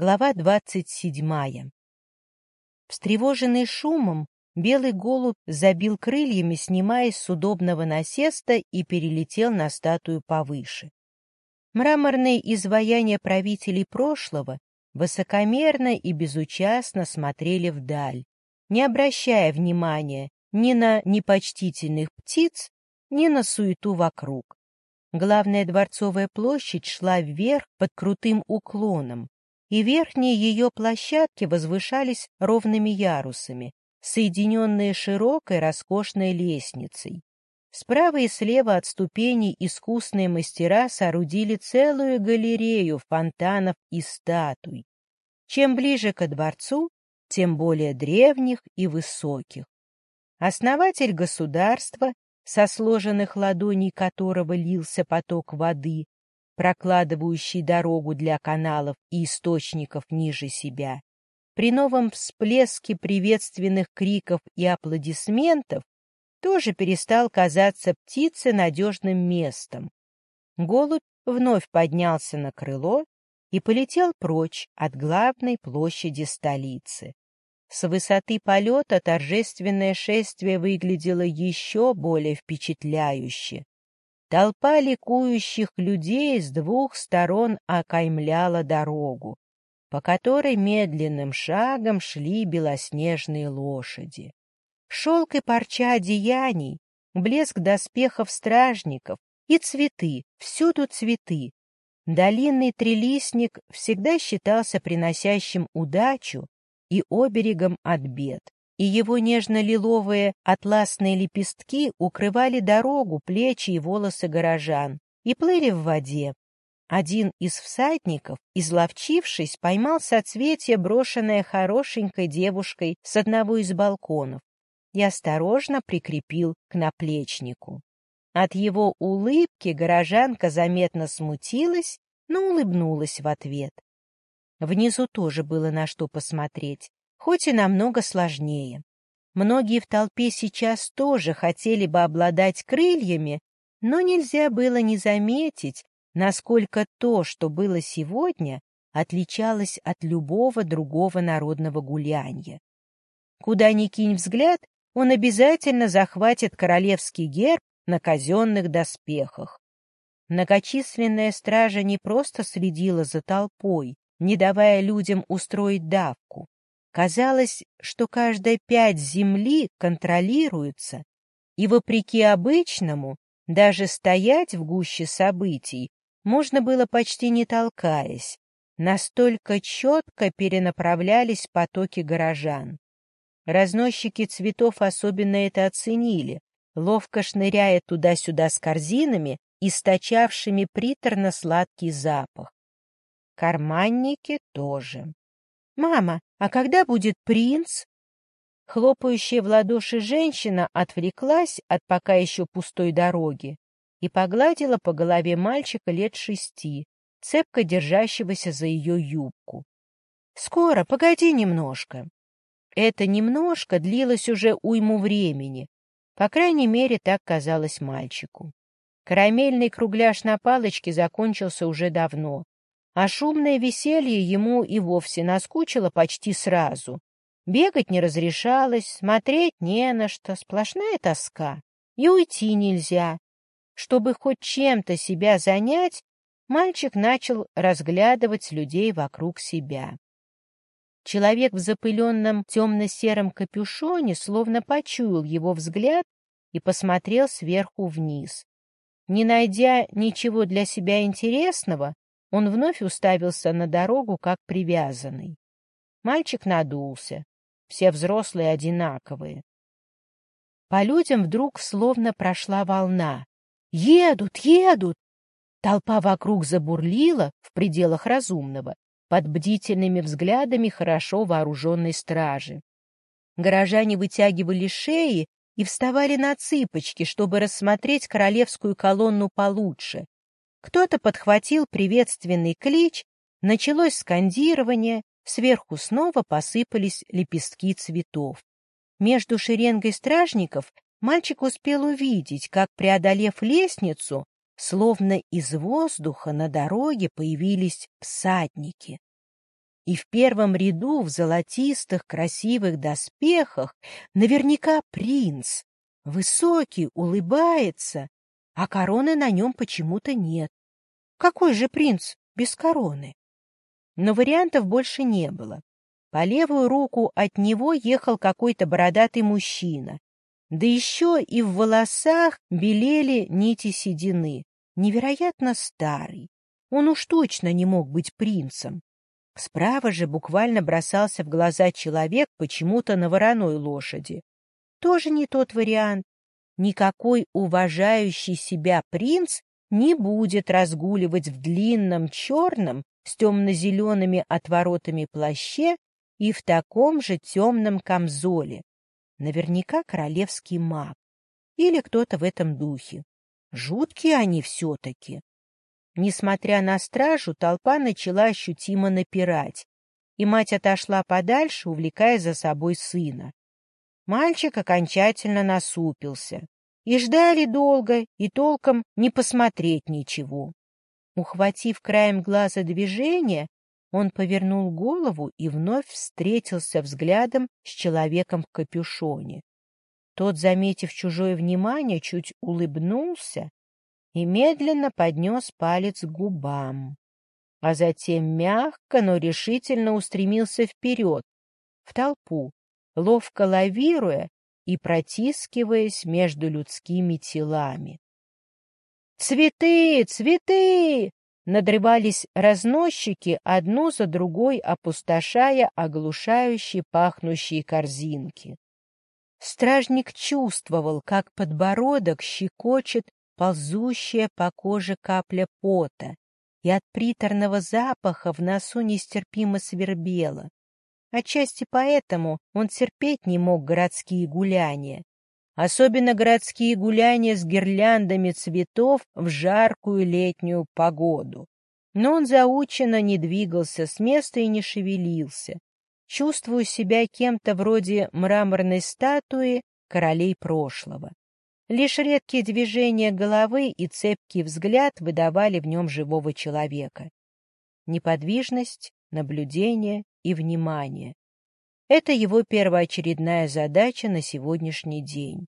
Глава двадцать седьмая. Встревоженный шумом, белый голубь забил крыльями, снимаясь с удобного насеста и перелетел на статую повыше. Мраморные изваяния правителей прошлого высокомерно и безучастно смотрели вдаль, не обращая внимания ни на непочтительных птиц, ни на суету вокруг. Главная дворцовая площадь шла вверх под крутым уклоном, и верхние ее площадки возвышались ровными ярусами, соединенные широкой роскошной лестницей. Справа и слева от ступеней искусные мастера соорудили целую галерею фонтанов и статуй. Чем ближе ко дворцу, тем более древних и высоких. Основатель государства со сложенных ладоней которого лился поток воды, прокладывающий дорогу для каналов и источников ниже себя, при новом всплеске приветственных криков и аплодисментов тоже перестал казаться птице надежным местом. Голубь вновь поднялся на крыло и полетел прочь от главной площади столицы. С высоты полета торжественное шествие выглядело еще более впечатляюще. Толпа ликующих людей с двух сторон окаймляла дорогу, по которой медленным шагом шли белоснежные лошади. Шелк и парча одеяний, блеск доспехов стражников и цветы, всюду цветы. Долинный трелисник всегда считался приносящим удачу и оберегом от бед, и его нежно-лиловые атласные лепестки укрывали дорогу, плечи и волосы горожан, и плыли в воде. Один из всадников, изловчившись, поймал соцветие, брошенное хорошенькой девушкой с одного из балконов, и осторожно прикрепил к наплечнику. От его улыбки горожанка заметно смутилась, но улыбнулась в ответ. Внизу тоже было на что посмотреть, хоть и намного сложнее. Многие в толпе сейчас тоже хотели бы обладать крыльями, но нельзя было не заметить, насколько то, что было сегодня, отличалось от любого другого народного гуляния. Куда ни кинь взгляд, он обязательно захватит королевский герб на казенных доспехах. Многочисленная стража не просто следила за толпой, не давая людям устроить давку. Казалось, что каждая пять земли контролируется, и, вопреки обычному, даже стоять в гуще событий можно было почти не толкаясь, настолько четко перенаправлялись потоки горожан. Разносчики цветов особенно это оценили, ловко шныряя туда-сюда с корзинами, источавшими приторно-сладкий запах. Карманники тоже. «Мама, а когда будет принц?» Хлопающая в ладоши женщина отвлеклась от пока еще пустой дороги и погладила по голове мальчика лет шести, цепко держащегося за ее юбку. «Скоро, погоди немножко». Это немножко длилось уже уйму времени, по крайней мере, так казалось мальчику. Карамельный кругляш на палочке закончился уже давно, а шумное веселье ему и вовсе наскучило почти сразу. Бегать не разрешалось, смотреть не на что, сплошная тоска. И уйти нельзя. Чтобы хоть чем-то себя занять, мальчик начал разглядывать людей вокруг себя. Человек в запыленном темно-сером капюшоне словно почуял его взгляд и посмотрел сверху вниз. Не найдя ничего для себя интересного, он вновь уставился на дорогу, как привязанный. Мальчик надулся. Все взрослые одинаковые. По людям вдруг словно прошла волна. «Едут! Едут!» Толпа вокруг забурлила в пределах разумного, под бдительными взглядами хорошо вооруженной стражи. Горожане вытягивали шеи и вставали на цыпочки, чтобы рассмотреть королевскую колонну получше, кто-то подхватил приветственный клич, началось скандирование, сверху снова посыпались лепестки цветов. Между шеренгой стражников мальчик успел увидеть, как, преодолев лестницу, словно из воздуха на дороге появились всадники. и в первом ряду в золотистых красивых доспехах наверняка принц. Высокий, улыбается, а короны на нем почему-то нет. Какой же принц без короны? Но вариантов больше не было. По левую руку от него ехал какой-то бородатый мужчина. Да еще и в волосах белели нити седины. Невероятно старый. Он уж точно не мог быть принцем. Справа же буквально бросался в глаза человек почему-то на вороной лошади. Тоже не тот вариант. Никакой уважающий себя принц не будет разгуливать в длинном черном с темно-зелеными отворотами плаще и в таком же темном камзоле. Наверняка королевский маг. Или кто-то в этом духе. Жуткие они все-таки. Несмотря на стражу, толпа начала ощутимо напирать, и мать отошла подальше, увлекая за собой сына. Мальчик окончательно насупился. И ждали долго, и толком не посмотреть ничего. Ухватив краем глаза движение, он повернул голову и вновь встретился взглядом с человеком в капюшоне. Тот, заметив чужое внимание, чуть улыбнулся и медленно поднес палец к губам, а затем мягко, но решительно устремился вперед, в толпу, ловко лавируя и протискиваясь между людскими телами. «Цветы! Цветы!» Надрывались разносчики, одну за другой опустошая оглушающие пахнущие корзинки. Стражник чувствовал, как подбородок щекочет ползущая по коже капля пота, и от приторного запаха в носу нестерпимо свербело. Отчасти поэтому он терпеть не мог городские гуляния, особенно городские гуляния с гирляндами цветов в жаркую летнюю погоду. Но он заученно не двигался с места и не шевелился, чувствуя себя кем-то вроде мраморной статуи королей прошлого. Лишь редкие движения головы и цепкий взгляд выдавали в нем живого человека. Неподвижность, наблюдение и внимание. Это его первоочередная задача на сегодняшний день.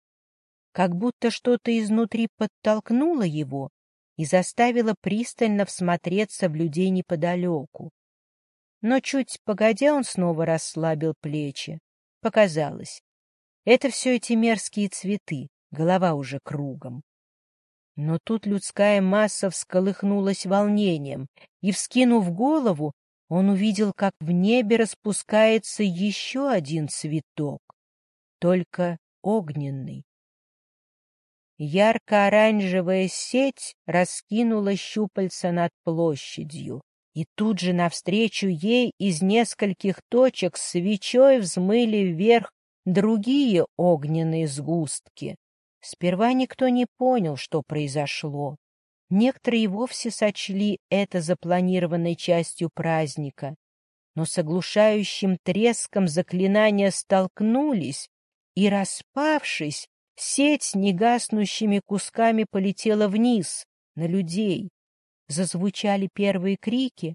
Как будто что-то изнутри подтолкнуло его и заставило пристально всмотреться в людей неподалеку. Но чуть погодя он снова расслабил плечи. Показалось. Это все эти мерзкие цветы, голова уже кругом. Но тут людская масса всколыхнулась волнением, и, вскинув голову, он увидел, как в небе распускается еще один цветок, только огненный. Ярко-оранжевая сеть раскинула щупальца над площадью, и тут же навстречу ей из нескольких точек свечой взмыли вверх другие огненные сгустки. Сперва никто не понял, что произошло. Некоторые вовсе сочли это запланированной частью праздника, но с оглушающим треском заклинания столкнулись, и, распавшись, сеть негаснущими кусками полетела вниз, на людей. Зазвучали первые крики,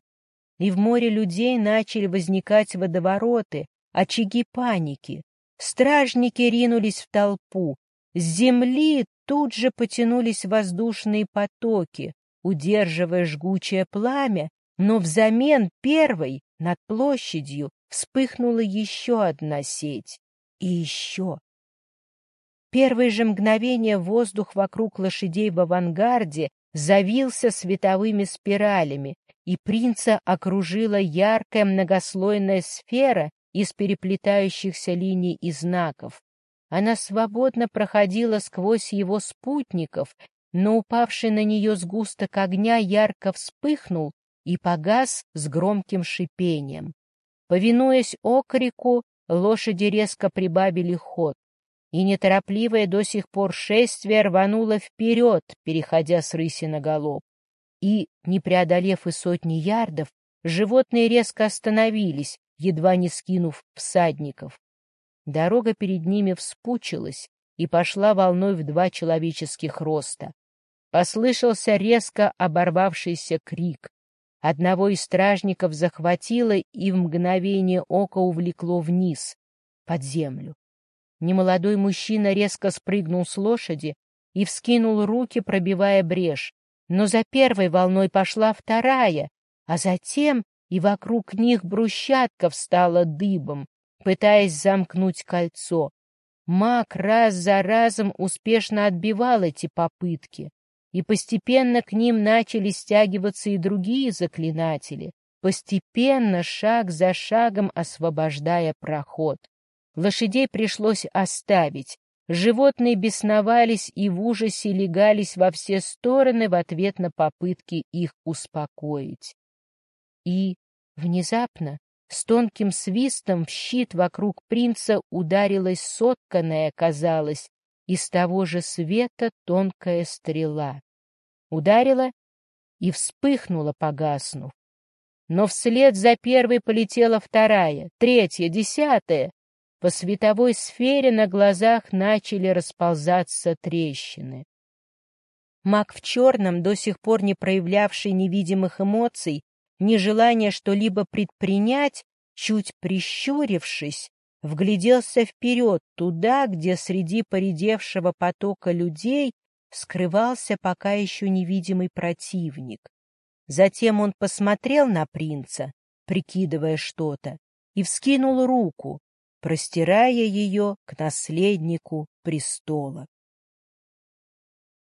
и в море людей начали возникать водовороты, очаги паники. Стражники ринулись в толпу, с земли тут же потянулись воздушные потоки, удерживая жгучее пламя, но взамен первой над площадью вспыхнула еще одна сеть. И еще. Первые же мгновения воздух вокруг лошадей в авангарде завился световыми спиралями, и принца окружила яркая многослойная сфера из переплетающихся линий и знаков. Она свободно проходила сквозь его спутников, но упавший на нее сгусток огня ярко вспыхнул и погас с громким шипением. Повинуясь окрику, лошади резко прибавили ход, и неторопливое до сих пор шествие рвануло вперед, переходя с рыси на галоп. И, не преодолев и сотни ярдов, животные резко остановились, едва не скинув всадников. Дорога перед ними вспучилась и пошла волной в два человеческих роста. Послышался резко оборвавшийся крик. Одного из стражников захватило и в мгновение ока увлекло вниз, под землю. Немолодой мужчина резко спрыгнул с лошади и вскинул руки, пробивая брешь. Но за первой волной пошла вторая, а затем и вокруг них брусчатка встала дыбом, пытаясь замкнуть кольцо. Маг раз за разом успешно отбивал эти попытки, и постепенно к ним начали стягиваться и другие заклинатели, постепенно, шаг за шагом освобождая проход. Лошадей пришлось оставить. Животные бесновались и в ужасе легались во все стороны в ответ на попытки их успокоить. И внезапно, с тонким свистом, в щит вокруг принца ударилась сотканная, казалось, из того же света тонкая стрела. Ударила и вспыхнула, погаснув. Но вслед за первой полетела вторая, третья, десятая. По световой сфере на глазах начали расползаться трещины. Маг в черном, до сих пор не проявлявший невидимых эмоций, нежелание что-либо предпринять, чуть прищурившись, вгляделся вперед, туда, где среди поредевшего потока людей скрывался пока еще невидимый противник. Затем он посмотрел на принца, прикидывая что-то, и вскинул руку, простирая ее к наследнику престола.